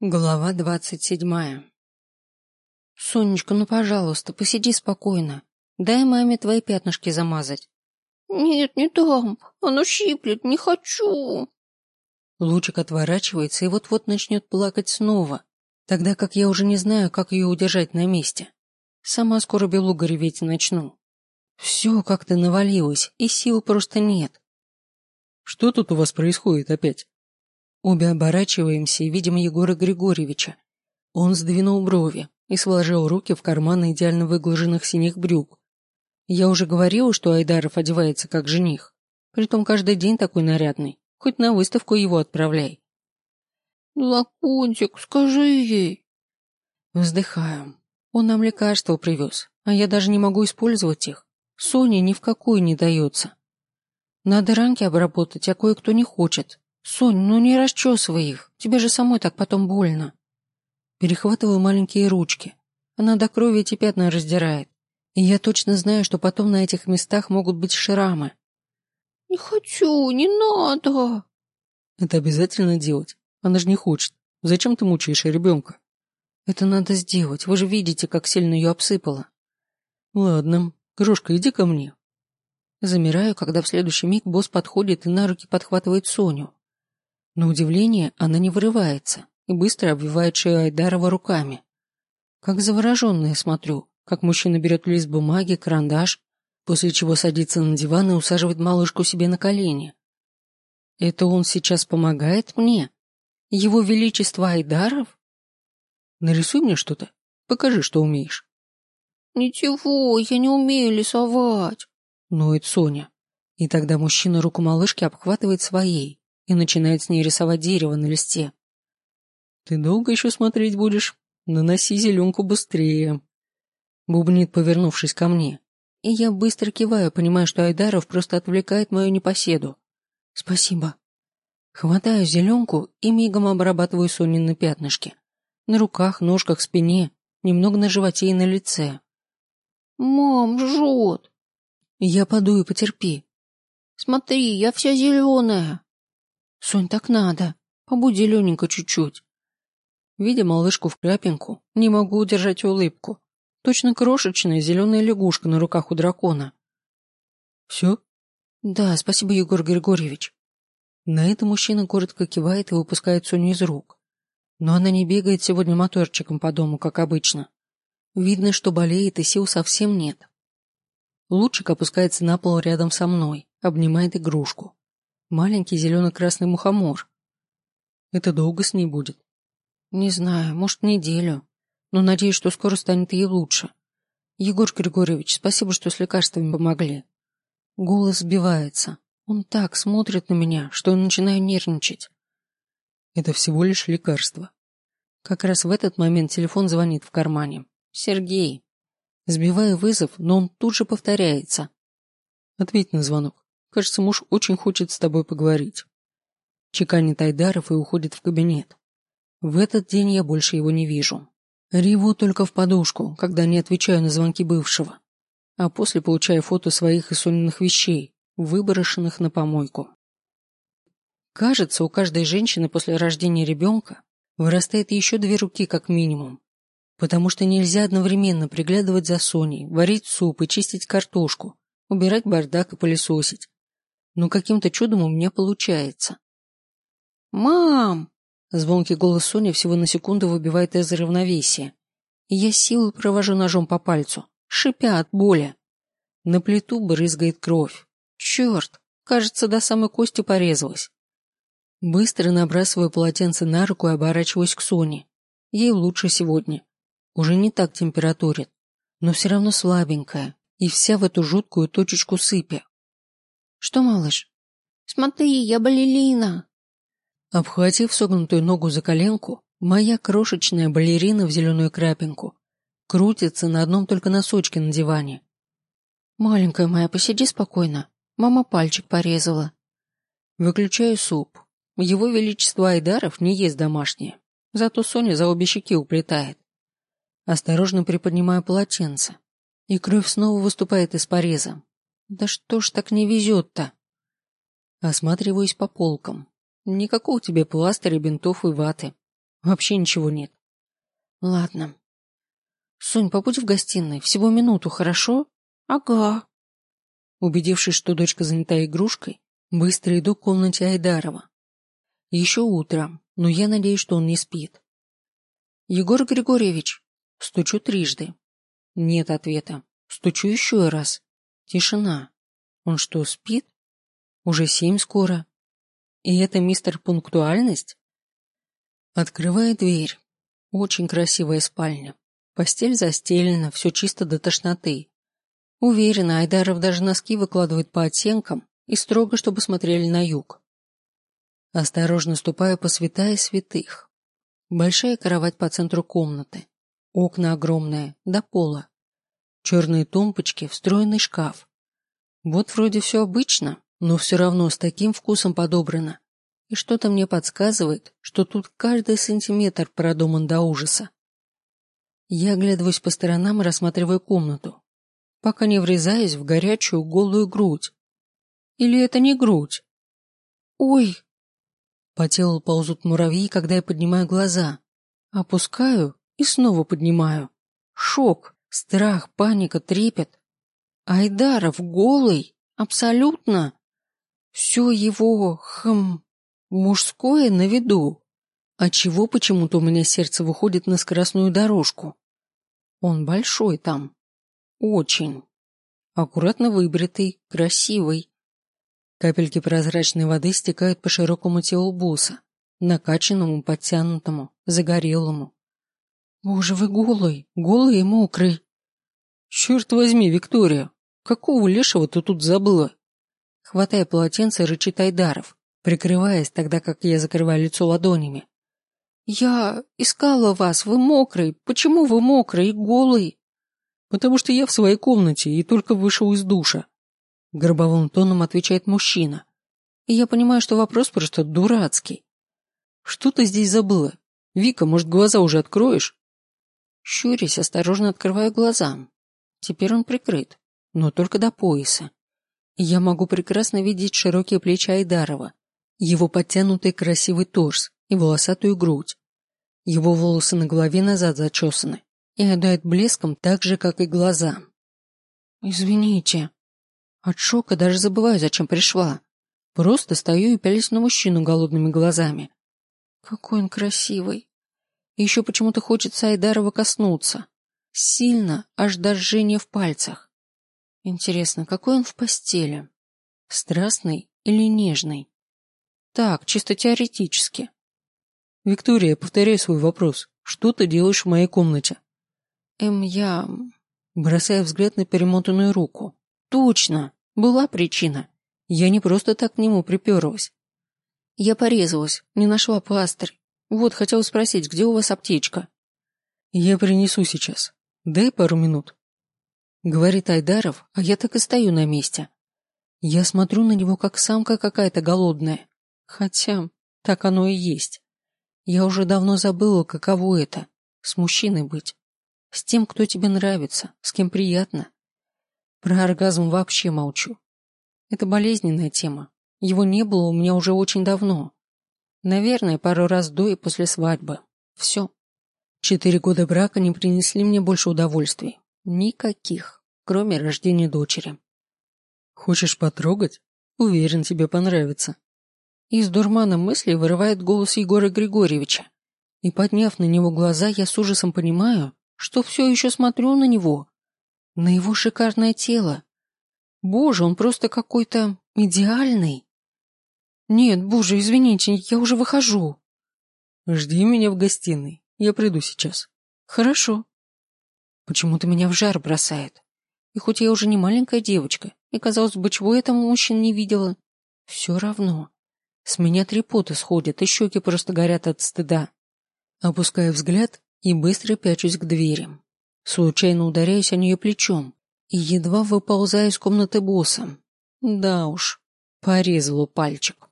Глава двадцать седьмая. Сонечка, ну пожалуйста, посиди спокойно. Дай маме твои пятнышки замазать. Нет, не дам. Оно щиплет, не хочу. Лучик отворачивается и вот-вот начнет плакать снова, тогда как я уже не знаю, как ее удержать на месте. Сама скоро белуга реветь начну. Все как-то навалилось, и сил просто нет. Что тут у вас происходит опять? Обе оборачиваемся и видим Егора Григорьевича. Он сдвинул брови и сложил руки в карманы идеально выглаженных синих брюк. Я уже говорила, что Айдаров одевается как жених. Притом каждый день такой нарядный. Хоть на выставку его отправляй. Лаконтик, скажи ей. Вздыхаю. Он нам лекарства привез, а я даже не могу использовать их. Соня ни в какую не дается. Надо ранки обработать, а кое-кто не хочет. «Сонь, ну не расчесывай их, тебе же самой так потом больно». Перехватываю маленькие ручки. Она до крови эти пятна раздирает. И я точно знаю, что потом на этих местах могут быть шрамы. «Не хочу, не надо!» «Это обязательно делать. Она же не хочет. Зачем ты мучаешь ребенка?» «Это надо сделать. Вы же видите, как сильно ее обсыпало». «Ладно. Крошка, иди ко мне». Замираю, когда в следующий миг босс подходит и на руки подхватывает Соню. На удивление, она не вырывается и быстро обвивает шею Айдарова руками. Как завороженная смотрю, как мужчина берет лист бумаги, карандаш, после чего садится на диван и усаживает малышку себе на колени. Это он сейчас помогает мне? Его Величество Айдаров? Нарисуй мне что-то. Покажи, что умеешь. Ничего, я не умею рисовать. Ноет Соня. И тогда мужчина руку малышки обхватывает своей и начинает с ней рисовать дерево на листе. «Ты долго еще смотреть будешь? Наноси зеленку быстрее!» Бубнит, повернувшись ко мне. И я быстро киваю, понимая, что Айдаров просто отвлекает мою непоседу. «Спасибо». Хватаю зеленку и мигом обрабатываю Сонины пятнышки. На руках, ножках, спине, немного на животе и на лице. «Мам, жжет!» «Я подую, потерпи». «Смотри, я вся зеленая!» Сонь, так надо. Побуди Лененька чуть-чуть. Видя малышку в крапинку, не могу удержать улыбку. Точно крошечная зеленая лягушка на руках у дракона. Все? Да, спасибо, Егор Григорьевич. На это мужчина коротко кивает и выпускает Соню из рук. Но она не бегает сегодня моторчиком по дому, как обычно. Видно, что болеет и сил совсем нет. Лучик опускается на пол рядом со мной, обнимает игрушку. Маленький зелено-красный мухомор. Это долго с ней будет? Не знаю, может, неделю. Но надеюсь, что скоро станет ей лучше. Егор Григорьевич, спасибо, что с лекарствами помогли. Голос сбивается. Он так смотрит на меня, что я начинаю нервничать. Это всего лишь лекарство. Как раз в этот момент телефон звонит в кармане. Сергей. Сбиваю вызов, но он тут же повторяется. Ответь на звонок. Кажется, муж очень хочет с тобой поговорить. Чеканит Айдаров и уходит в кабинет. В этот день я больше его не вижу. Реву только в подушку, когда не отвечаю на звонки бывшего. А после получаю фото своих и вещей, выброшенных на помойку. Кажется, у каждой женщины после рождения ребенка вырастает еще две руки как минимум. Потому что нельзя одновременно приглядывать за Соней, варить суп и чистить картошку, убирать бардак и пылесосить но каким-то чудом у меня получается. «Мам!» Звонкий голос Сони всего на секунду выбивает из равновесия. И я силой провожу ножом по пальцу, шипя от боли. На плиту брызгает кровь. Черт, кажется, до самой кости порезалась. Быстро набрасываю полотенце на руку и оборачиваюсь к Соне. Ей лучше сегодня. Уже не так температурит, но все равно слабенькая и вся в эту жуткую точечку сыпи. «Что, малыш?» «Смотри, я балерина!» Обхватив согнутую ногу за коленку, моя крошечная балерина в зеленую крапинку крутится на одном только носочке на диване. «Маленькая моя, посиди спокойно. Мама пальчик порезала». Выключаю суп. Его Величество Айдаров не ест домашнее, зато Соня за обе щеки уплетает. Осторожно приподнимаю полотенце, и кровь снова выступает из пореза, да что ж так не везет-то? Осматриваюсь по полкам. Никакого тебе пластыря, бинтов и ваты. Вообще ничего нет. Ладно. Сонь, побудь в гостиной. Всего минуту, хорошо? Ага. Убедившись, что дочка занята игрушкой, быстро иду к комнате Айдарова. Еще утром, но я надеюсь, что он не спит. Егор Григорьевич, стучу трижды. Нет ответа. Стучу еще раз. Тишина. Он что, спит? Уже семь скоро. И это мистер Пунктуальность? Открывает дверь. Очень красивая спальня. Постель застелена, все чисто до тошноты. Уверена, Айдаров даже носки выкладывает по оттенкам и строго, чтобы смотрели на юг. Осторожно ступаю по святая святых. Большая кровать по центру комнаты. Окна огромные, до пола. Черные тумбочки, встроенный шкаф. Вот вроде все обычно, но все равно с таким вкусом подобрано. И что-то мне подсказывает, что тут каждый сантиметр продуман до ужаса. Я оглядываюсь по сторонам и рассматриваю комнату, пока не врезаюсь в горячую голую грудь. Или это не грудь? Ой! По телу ползут муравьи, когда я поднимаю глаза. Опускаю и снова поднимаю. Шок, страх, паника, трепет. Айдаров голый, абсолютно. Все его, хм, мужское на виду. А чего почему-то у меня сердце выходит на скоростную дорожку? Он большой там. Очень. Аккуратно выбритый, красивый. Капельки прозрачной воды стекают по широкому телу босса, накачанному, подтянутому, загорелому. Боже, вы голый, голый и мокрый. Черт возьми, Виктория, какого лешего ты тут забыла? Хватая полотенце, рычит Айдаров, прикрываясь, тогда как я закрываю лицо ладонями. «Я искала вас, вы мокрый. Почему вы мокрый и голый?» «Потому что я в своей комнате и только вышел из душа», — гробовым тоном отвечает мужчина. И я понимаю, что вопрос просто дурацкий. «Что ты здесь забыла? Вика, может, глаза уже откроешь?» Щурясь, осторожно открываю глаза. Теперь он прикрыт, но только до пояса. Я могу прекрасно видеть широкие плечи Айдарова, его подтянутый красивый торс и волосатую грудь. Его волосы на голове назад зачесаны и отдают блеском так же, как и глаза. «Извините». От шока даже забываю, зачем пришла. Просто стою и пялюсь на мужчину голодными глазами. Какой он красивый. И еще почему-то хочется Айдарова коснуться. Сильно, аж до жжения в пальцах. Интересно, какой он в постели? Страстный или нежный? Так, чисто теоретически. Виктория, повторяй свой вопрос. Что ты делаешь в моей комнате? Эм, я... Бросая взгляд на перемотанную руку. Точно, была причина. Я не просто так к нему приперлась. Я порезалась, не нашла пластырь. Вот, хотела спросить, где у вас аптечка? Я принесу сейчас. Дай пару минут. Говорит Айдаров, а я так и стою на месте. Я смотрю на него, как самка какая-то голодная. Хотя, так оно и есть. Я уже давно забыла, каково это — с мужчиной быть. С тем, кто тебе нравится, с кем приятно. Про оргазм вообще молчу. Это болезненная тема. Его не было у меня уже очень давно. Наверное, пару раз до и после свадьбы. Все. Четыре года брака не принесли мне больше удовольствий. Никаких, кроме рождения дочери. Хочешь потрогать? Уверен, тебе понравится. Из дурмана мыслей вырывает голос Егора Григорьевича. И подняв на него глаза, я с ужасом понимаю, что все еще смотрю на него. На его шикарное тело. Боже, он просто какой-то идеальный. Нет, боже, извините, я уже выхожу. Жди меня в гостиной. Я приду сейчас. Хорошо. Почему-то меня в жар бросает. И хоть я уже не маленькая девочка, и, казалось бы, чего я там мужчин не видела, все равно. С меня три пота сходят, и щеки просто горят от стыда. Опускаю взгляд и быстро пячусь к двери. Случайно ударяюсь о нее плечом и едва выползаю из комнаты босса. Да уж, порезала пальчик.